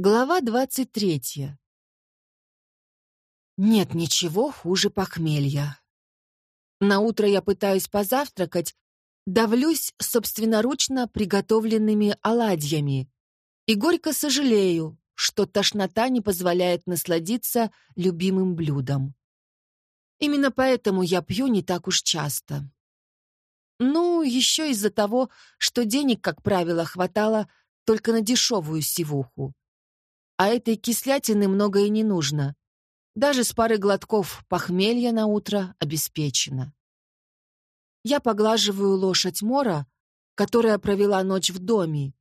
Глава двадцать третья. Нет ничего хуже похмелья. На утро я пытаюсь позавтракать, давлюсь собственноручно приготовленными оладьями и горько сожалею, что тошнота не позволяет насладиться любимым блюдом. Именно поэтому я пью не так уж часто. Ну, еще из-за того, что денег, как правило, хватало только на дешевую сивуху. А этой кислятины много и не нужно. Даже с пары глотков похмелья на утро обеспечено. Я поглаживаю лошадь Мора, которая провела ночь в доме,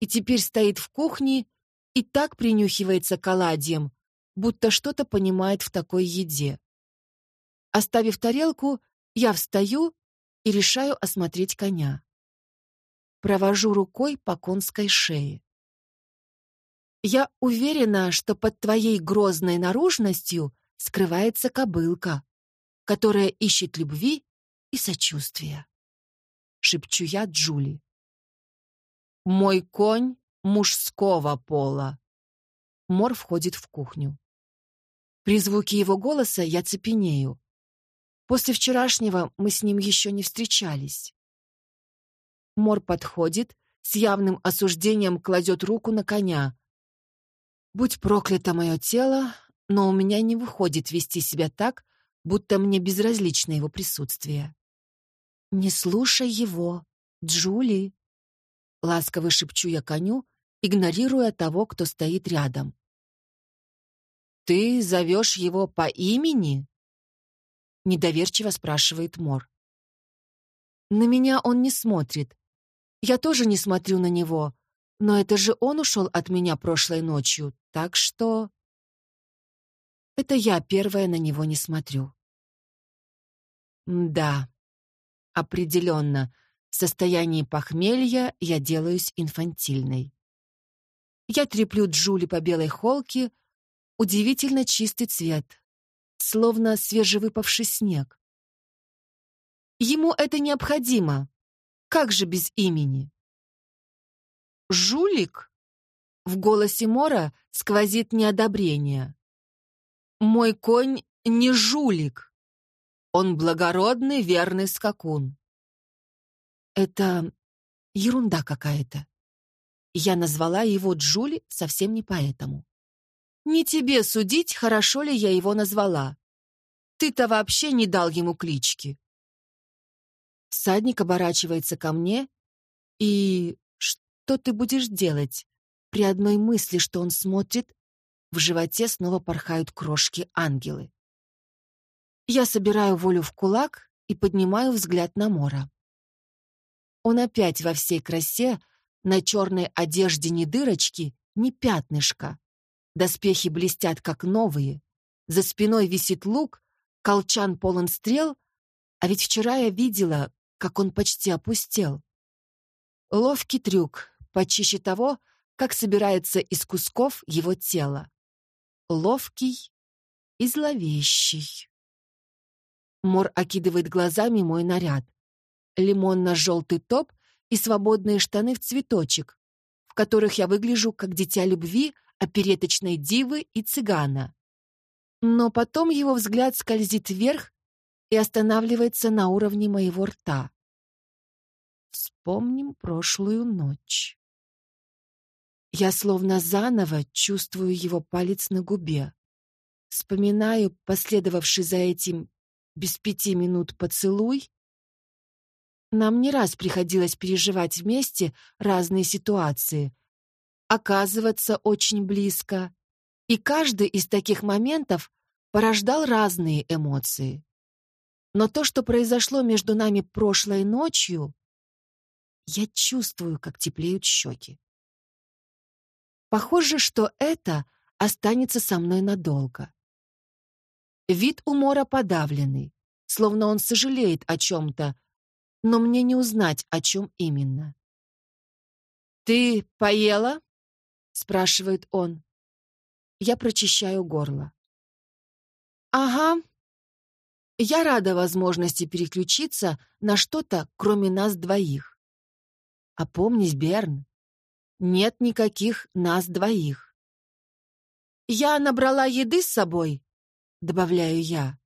и теперь стоит в кухне и так принюхивается к оладьям, будто что-то понимает в такой еде. Оставив тарелку, я встаю и решаю осмотреть коня. Провожу рукой по конской шее. Я уверена, что под твоей грозной наружностью скрывается кобылка, которая ищет любви и сочувствия. Шепчу я Джули. Мой конь мужского пола. Мор входит в кухню. При звуке его голоса я цепенею. После вчерашнего мы с ним еще не встречались. Мор подходит, с явным осуждением кладет руку на коня, Будь проклято мое тело, но у меня не выходит вести себя так, будто мне безразлично его присутствие. «Не слушай его, Джули!» Ласково шепчу я коню, игнорируя того, кто стоит рядом. «Ты зовешь его по имени?» Недоверчиво спрашивает Мор. На меня он не смотрит. Я тоже не смотрю на него, но это же он ушел от меня прошлой ночью, так что... Это я первая на него не смотрю. Да, определенно, в состоянии похмелья я делаюсь инфантильной. Я треплю Джули по белой холке, удивительно чистый цвет, словно свежевыпавший снег. Ему это необходимо. Как же без имени? «Жулик?» В голосе Мора сквозит неодобрение. «Мой конь не жулик. Он благородный, верный скакун». Это ерунда какая-то. Я назвала его Джули совсем не поэтому. Не тебе судить, хорошо ли я его назвала. Ты-то вообще не дал ему клички. Всадник оборачивается ко мне и что ты будешь делать? При одной мысли, что он смотрит, в животе снова порхают крошки-ангелы. Я собираю волю в кулак и поднимаю взгляд на Мора. Он опять во всей красе, на черной одежде ни дырочки, ни пятнышка. Доспехи блестят, как новые. За спиной висит лук, колчан полон стрел, а ведь вчера я видела, как он почти опустел. Ловкий трюк, почище того, как собирается из кусков его тело. Ловкий и зловещий. Мор окидывает глазами мой наряд. Лимонно-желтый топ и свободные штаны в цветочек, в которых я выгляжу как дитя любви, опереточной дивы и цыгана. Но потом его взгляд скользит вверх и останавливается на уровне моего рта. Вспомним прошлую ночь. Я словно заново чувствую его палец на губе. Вспоминаю последовавший за этим без пяти минут поцелуй. Нам не раз приходилось переживать вместе разные ситуации, оказываться очень близко, и каждый из таких моментов порождал разные эмоции. Но то, что произошло между нами прошлой ночью, я чувствую, как теплеют щеки. Похоже, что это останется со мной надолго. Вид у Мора подавленный, словно он сожалеет о чем-то, но мне не узнать, о чем именно. «Ты поела?» — спрашивает он. Я прочищаю горло. «Ага. Я рада возможности переключиться на что-то, кроме нас двоих. Опомнись, Берн, нет никаких нас двоих. «Я набрала еды с собой», — добавляю я.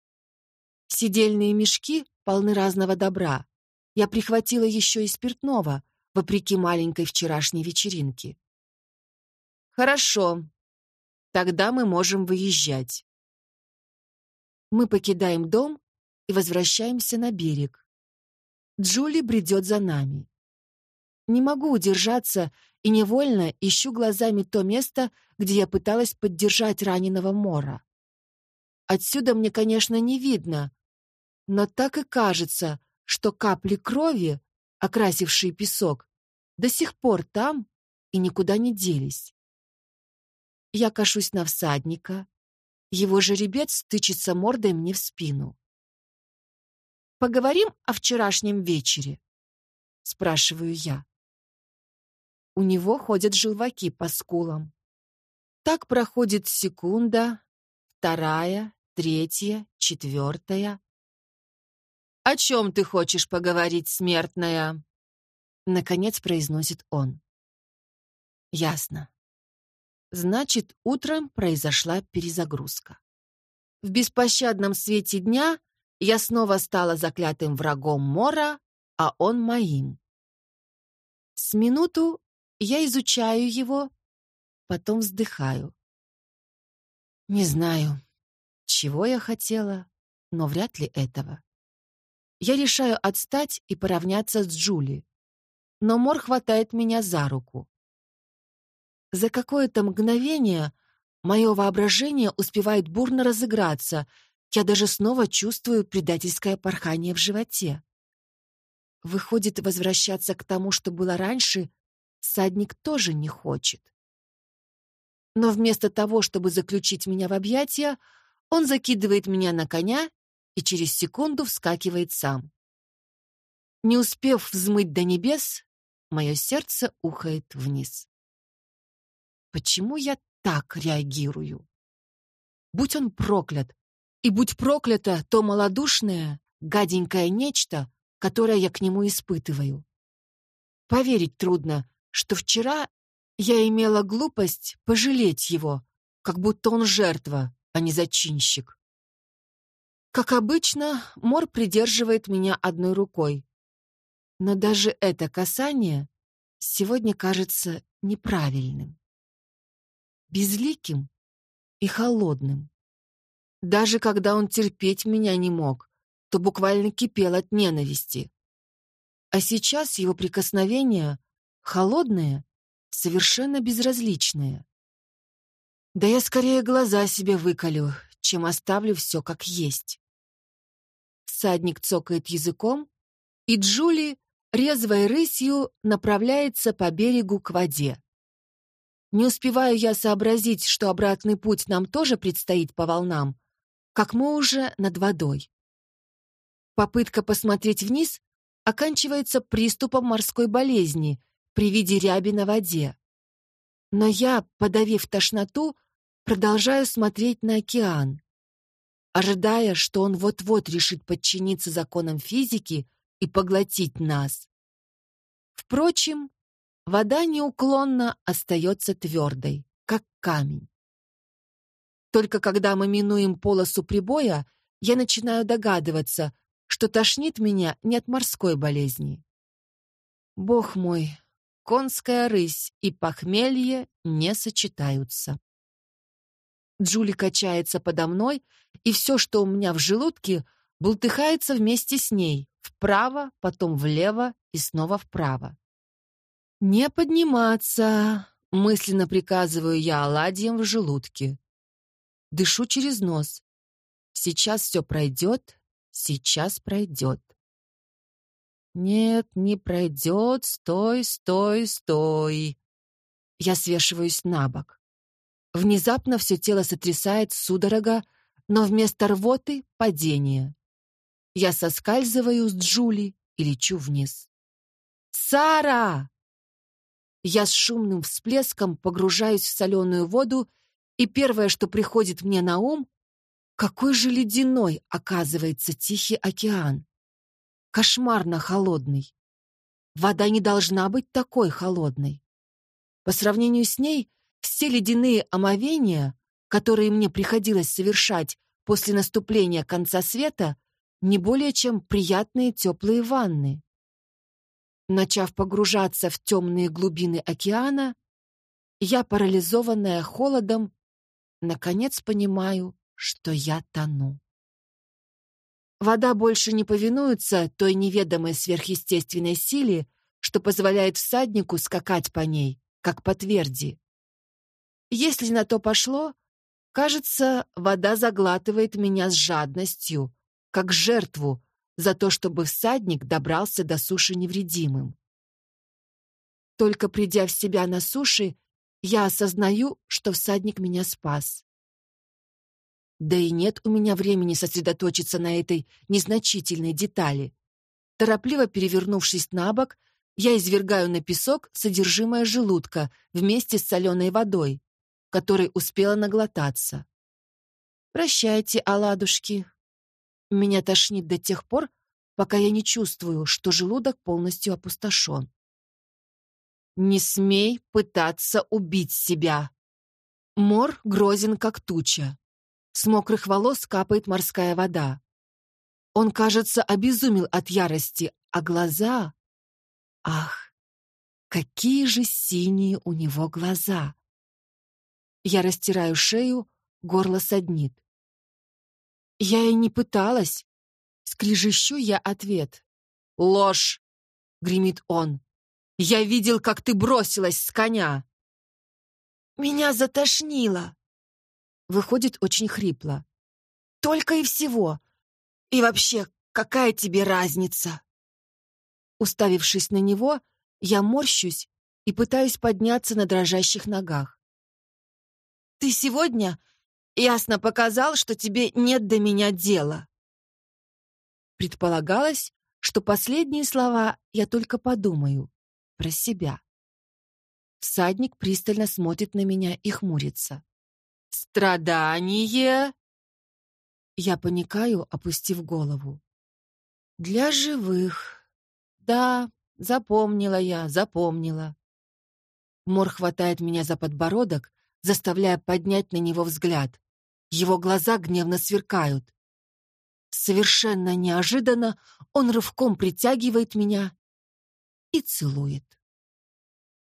Сидельные мешки полны разного добра. Я прихватила еще и спиртного, вопреки маленькой вчерашней вечеринке. «Хорошо. Тогда мы можем выезжать». Мы покидаем дом и возвращаемся на берег. Джули бредет за нами. Не могу удержаться и невольно ищу глазами то место, где я пыталась поддержать раненого Мора. Отсюда мне, конечно, не видно, но так и кажется, что капли крови, окрасившие песок, до сих пор там и никуда не делись. Я кашусь на всадника, его жеребец тычется мордой мне в спину. «Поговорим о вчерашнем вечере?» — спрашиваю я. У него ходят желваки по скулам. Так проходит секунда, вторая, третья, четвертая. «О чем ты хочешь поговорить, смертная?» Наконец произносит он. «Ясно. Значит, утром произошла перезагрузка. В беспощадном свете дня я снова стала заклятым врагом Мора, а он моим. С минуту я изучаю его, потом вздыхаю. Не знаю, чего я хотела, но вряд ли этого. Я решаю отстать и поравняться с Джули, но Мор хватает меня за руку. За какое-то мгновение мое воображение успевает бурно разыграться, я даже снова чувствую предательское порхание в животе. Выходит, возвращаться к тому, что было раньше, Садник тоже не хочет. Но вместо того, чтобы заключить меня в объятия, он закидывает меня на коня и через секунду вскакивает сам. Не успев взмыть до небес, мое сердце ухает вниз. Почему я так реагирую? Будь он проклят, и будь проклято то малодушное, гаденькое нечто, которое я к нему испытываю. Поверить трудно, что вчера я имела глупость пожалеть его, как будто он жертва, а не зачинщик. Как обычно, Мор придерживает меня одной рукой. Но даже это касание сегодня кажется неправильным. Безликим и холодным. Даже когда он терпеть меня не мог, то буквально кипел от ненависти. А сейчас его прикосновения Холодное, совершенно безразличное. Да я скорее глаза себе выколю, чем оставлю все как есть. Садник цокает языком, и Джули резвой рысью направляется по берегу к воде. Не успеваю я сообразить, что обратный путь нам тоже предстоит по волнам, как мы уже над водой. Попытка посмотреть вниз оканчивается приступом морской болезни, при виде ряби на воде. Но я, подавив тошноту, продолжаю смотреть на океан, ожидая, что он вот-вот решит подчиниться законам физики и поглотить нас. Впрочем, вода неуклонно остается твердой, как камень. Только когда мы минуем полосу прибоя, я начинаю догадываться, что тошнит меня не от морской болезни. Бог мой, конская рысь и похмелье не сочетаются. Джули качается подо мной, и все, что у меня в желудке, бултыхается вместе с ней, вправо, потом влево и снова вправо. «Не подниматься!» — мысленно приказываю я оладьям в желудке. Дышу через нос. Сейчас все пройдет, сейчас пройдет. «Нет, не пройдет, стой, стой, стой!» Я свешиваюсь на бок. Внезапно все тело сотрясает судорога, но вместо рвоты — падение. Я соскальзываю с Джули и лечу вниз. «Сара!» Я с шумным всплеском погружаюсь в соленую воду, и первое, что приходит мне на ум, какой же ледяной оказывается Тихий океан кошмарно холодный. Вода не должна быть такой холодной. По сравнению с ней, все ледяные омовения которые мне приходилось совершать после наступления конца света, не более чем приятные теплые ванны. Начав погружаться в темные глубины океана, я, парализованная холодом, наконец понимаю, что я тону. Вода больше не повинуется той неведомой сверхъестественной силе, что позволяет всаднику скакать по ней, как по тверди. Если на то пошло, кажется, вода заглатывает меня с жадностью, как жертву за то, чтобы всадник добрался до суши невредимым. Только придя в себя на суше, я осознаю, что всадник меня спас. Да и нет у меня времени сосредоточиться на этой незначительной детали. Торопливо перевернувшись на бок, я извергаю на песок содержимое желудка вместе с соленой водой, которой успела наглотаться. «Прощайте, оладушки. Меня тошнит до тех пор, пока я не чувствую, что желудок полностью опустошен. Не смей пытаться убить себя. Мор грозен, как туча. С мокрых волос капает морская вода. Он, кажется, обезумел от ярости, а глаза... Ах, какие же синие у него глаза! Я растираю шею, горло саднит. Я и не пыталась. Скрежещу я ответ. «Ложь!» — гремит он. «Я видел, как ты бросилась с коня!» «Меня затошнило!» Выходит очень хрипло. «Только и всего. И вообще, какая тебе разница?» Уставившись на него, я морщусь и пытаюсь подняться на дрожащих ногах. «Ты сегодня ясно показал, что тебе нет до меня дела». Предполагалось, что последние слова я только подумаю про себя. Всадник пристально смотрит на меня и хмурится. «Страдание!» Я паникаю, опустив голову. «Для живых. Да, запомнила я, запомнила». Мор хватает меня за подбородок, заставляя поднять на него взгляд. Его глаза гневно сверкают. Совершенно неожиданно он рывком притягивает меня и целует.